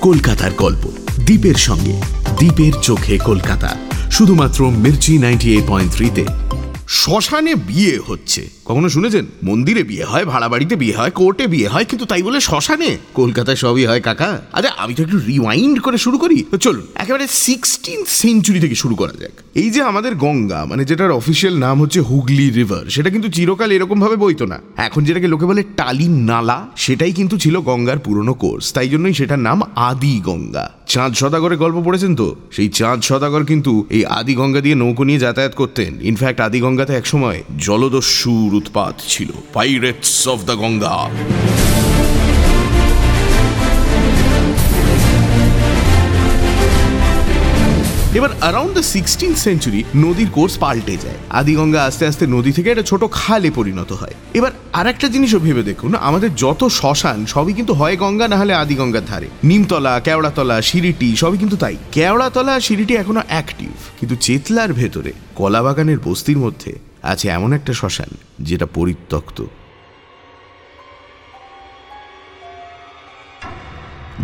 কলকাতার গল্প। দ্বীপের সঙ্গে, দ্বীপের চোখে কলকাতা। শুধুমাত্র মির্চি নাইনটি এইট পয়েন্ট থ্রিতে। শ্মশানে বিয়ে হচ্ছে। কখনো শুনেছেন? মন্দিরে বিয়ে হয়, ভাড়া বাড়িতে বিয়ে হয়, কোর্টে বিয়ে হয়, কিন্তু তাই বলে শ্মশানে? কলকাতায় সবই হয়, কাকা। আচ্ছা আমি তো একটু রিওয়াইন্ড করে শুরু করি। তো চলুন, একেবারে সিক্সটিন সেঞ্চুরি থেকে শুরু করা যাক। এই যে আমাদের গঙ্গা মানে যেটার অফিসিয়াল নাম হচ্ছে হুগলি রিভার সেটা কিন্তু চিরকাল এরকম ভাবে বইতো না। এখন যেটাকে লোকে বলে টালি নালা, সেটাই কিন্তু ছিল গঙ্গার পুরনো কোর্স তাই জন্যই সেটার নাম আদি গঙ্গা। চাঁদ সদাগরের গল্প পড়েছেন তো? সেই চাঁদ সদাগর কিন্তু এই আদি গঙ্গা দিয়ে নৌকো নিয়ে যাতায়াত করতেন। ইনফ্যাক্ট আদি গঙ্গাতে একসময় জলদস্যুর উৎপাত ছিল। পাইরেটস অফ দ্য গঙ্গা এবার অ্যারাউন্ড দ্য সিক্সটিন সেঞ্চুরি নদীর কোর্স পাল্টে যায়। আদিগঙ্গা আস্তে আস্তে নদী থেকে একটা ছোট খালে পরিণত হয়। এবার আর একটা জিনিসও ভেবে দেখুন, আমাদের যত শ্মশান, সবই কিন্তু হয় গঙ্গা, না হলে আদিগঙ্গার ধারে। নিমতলা, কেওড়াতলা সিঁড়িটি সবই কিন্তু তাই। কেওড়াতলা সিঁড়িটি এখনও অ্যাক্টিভ কিন্তু চেতলার ভেতরে, কলাবাগানের বস্তির মধ্যে আছে এমন একটা শ্মশান, যেটা পরিত্যক্ত।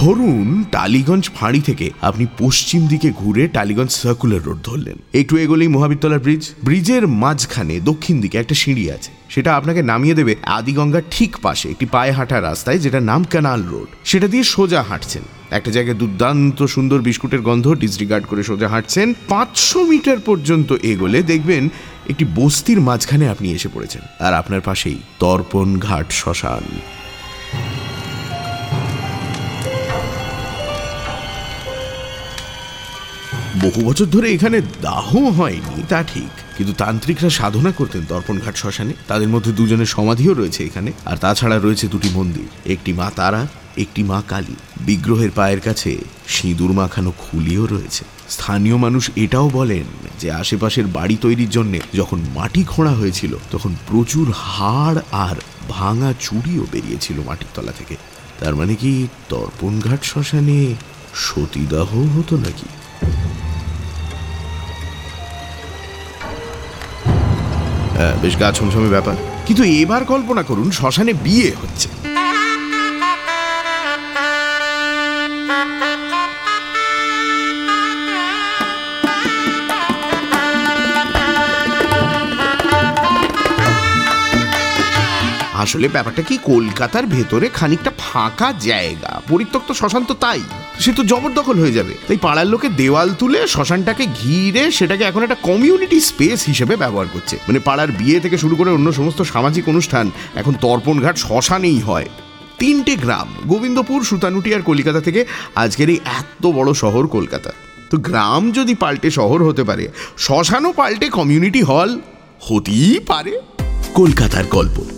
ধরুন টালিগঞ্জ ফাঁড়ি থেকে আপনি পশ্চিম দিকে ঘুরে টালিগঞ্জ সার্কুলার রোড ধরলেন। একটু এগোলেই মহাবিদ্যালয় ব্রিজ ব্রিজের মাঝখানে দক্ষিণ দিকে একটা সিঁড়ি আছে। সেটা আপনাকে নামিয়ে দেবে আদিগঙ্গার ঠিক পাশে একটি পায়ে হাঁটা রাস্তায় যেটা নাম ক্যানাল রোড সেটা দিয়ে সোজা হাঁটছেন। একটা জায়গায় দুর্দান্ত সুন্দর বিস্কুটের গন্ধ ডিসরিগার্ড করে সোজা হাঁটছেন। পাঁচশো মিটার পর্যন্ত এগোলে দেখবেন একটি বস্তির মাঝখানে আপনি এসে পড়েছেন। আর আপনার পাশেই তর্পণ ঘাট শ্মশান। বহু বছর ধরে এখানে দাহ হয়নি, তা ঠিক। কিন্তু তান্ত্রিকরা সাধনা করতেন দর্পণঘাট শ্মশানে। তাদের মধ্যে দুজনের সমাধিও রয়েছে এখানে, আর তাছাড়া রয়েছে দুটি মন্দির। একটি মা তারা, একটি মা কালী। বিগ্রহের পায়ের কাছে সিঁদুর মাখানো খুলিও রয়েছে। স্থানীয় মানুষ এটাও বলেন যে আশেপাশের বাড়ি তৈরির জন্য যখন মাটি খোঁড়া হয়েছিল, তখন প্রচুর হাড় আর ভাঙা চুড়িও বেরিয়েছিল মাটির তলা থেকে। তার মানে কি তর্পণঘাট শ্মশানে সতীদাহ হতো নাকি? বেশ গা ছমছমে ব্যাপার। কিন্তু এবার কল্পনা করুন শ্মশানে বিয়ে হচ্ছে। আসলে ব্যাপারটা কি, কলকাতার ভেতরে খানিকটা ফাঁকা জায়গা। পরিত্যক্ত শ্মশান তো তাই। সে তো জবরদখল হয়ে যাবে। তাই পাড়ার লোকে দেওয়াল তুলে শ্মশানটাকে ঘিরে সেটাকে এখন একটা কমিউনিটি স্পেস হিসেবে ব্যবহার করছে। মানে পাড়ার বিয়ে থেকে শুরু করে অন্য সমস্ত সামাজিক অনুষ্ঠান এখন তর্পণঘাট শ্মশানেই হয়। তিনটে গ্রাম, গোবিন্দপুর, সুতানুটি আর কলিকাতা থেকে আজকের এই এত বড় শহর কলকাতা। তো গ্রাম যদি পাল্টে শহর হতে পারে, শ্মশানও পাল্টে কমিউনিটি হল হতেই পারে। কলকাতার গল্প।